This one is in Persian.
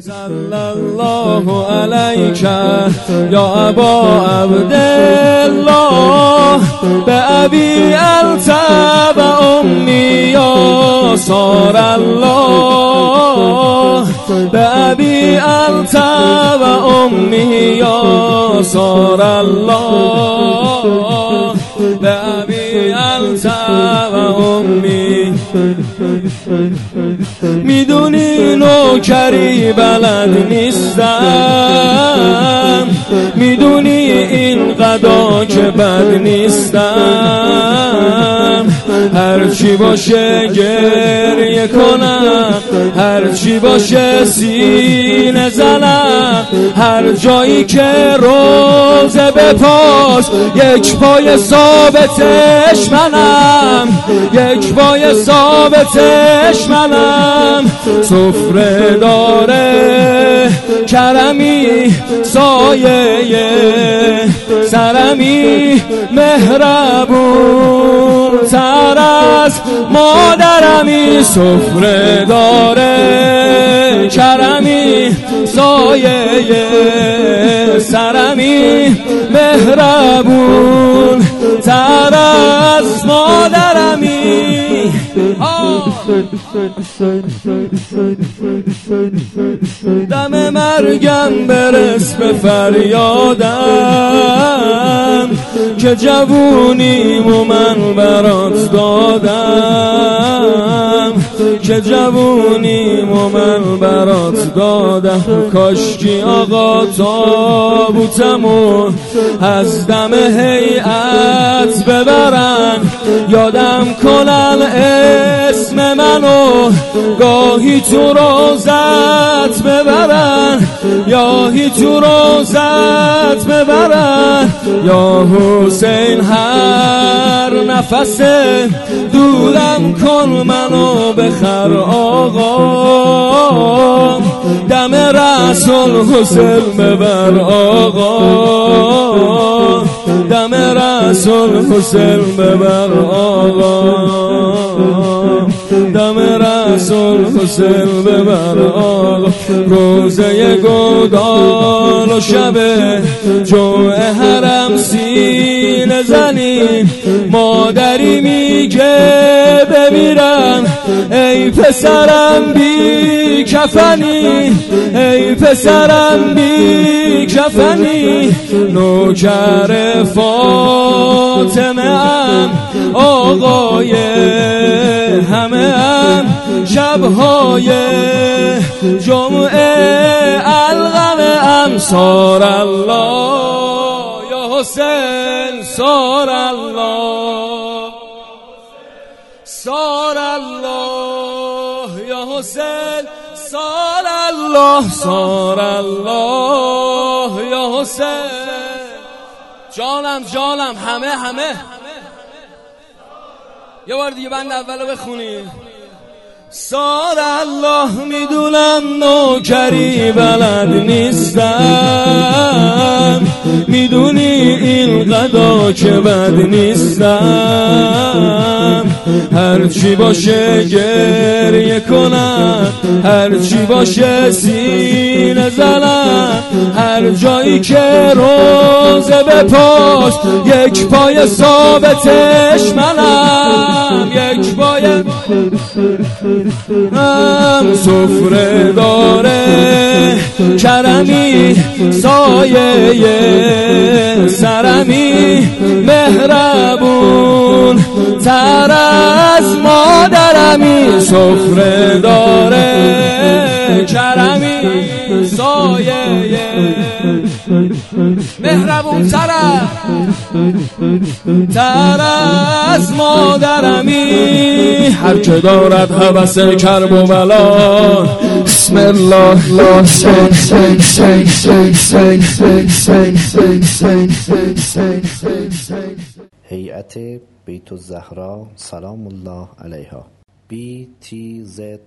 صلی الله علیک یا ابا عبدالله به ابی انت و امی یا سار الله به ابی انت و امی یا سار الله می‌دونی نوکری بلد نیستم. می‌دونی این قدا که بد نیستم. هرچی باشه گریه کنم. هرچی باشه سینه زنم هر جایی که روزه بپاس یک پای ثابتش منم یک پای ثابتش منم سفره داره کرمی سایه سرمی مهربون تر از مادرمی. سفره داره کرمی سایه سرمی مهربون تر از مادرمی. دم مرگم برس به فریادم که جوونیمو من برات دادم. که جوونیمو من برات دادم کاشکی آقا تابوتمو از دم هیئت ببرن. یادم کنن اسم منو گاهی تو روزت ببرن. گاهی تو روزت ببرن. یا حسین هر نفس دورم کن منو بخر آقا. دم رسول حسین ببر آقا. رسول حسین ببر آقا. دم رسول حسین ببر آقا. روزه گودال و شب جمعه حرم سینه زنی مادری میگه بمیرم ای پسرم بی کفنی ای پسرم بی کفنی نوکر فاطمه ام آقای همه ام شبهای جمعه الغم ام سار الله یا حسین سار الله سار حسین سار الله سار الله یا حسین. جانم جانم همه همه. یه بار دیگه بند اولو بخونی سار الله می‌دونم نوکری بلد نیستم. می‌دونی این قدا که بد نیستم. هرچی باشه گریه کنم هرچی باشه سینه زنم. هر جایی که روزه بپاس یک پای ثابتش منم. یک پای سفره داره کرمی سایه سرمی مهربون تر از مادرمی سفره داره. کرمی سایه. مهربون تر تر از مادرمی. هر که دارد حوث کرب و بلا. بسم الله. لا هیئت بیت الزهرا. سلام الله علیها. Btzs.ir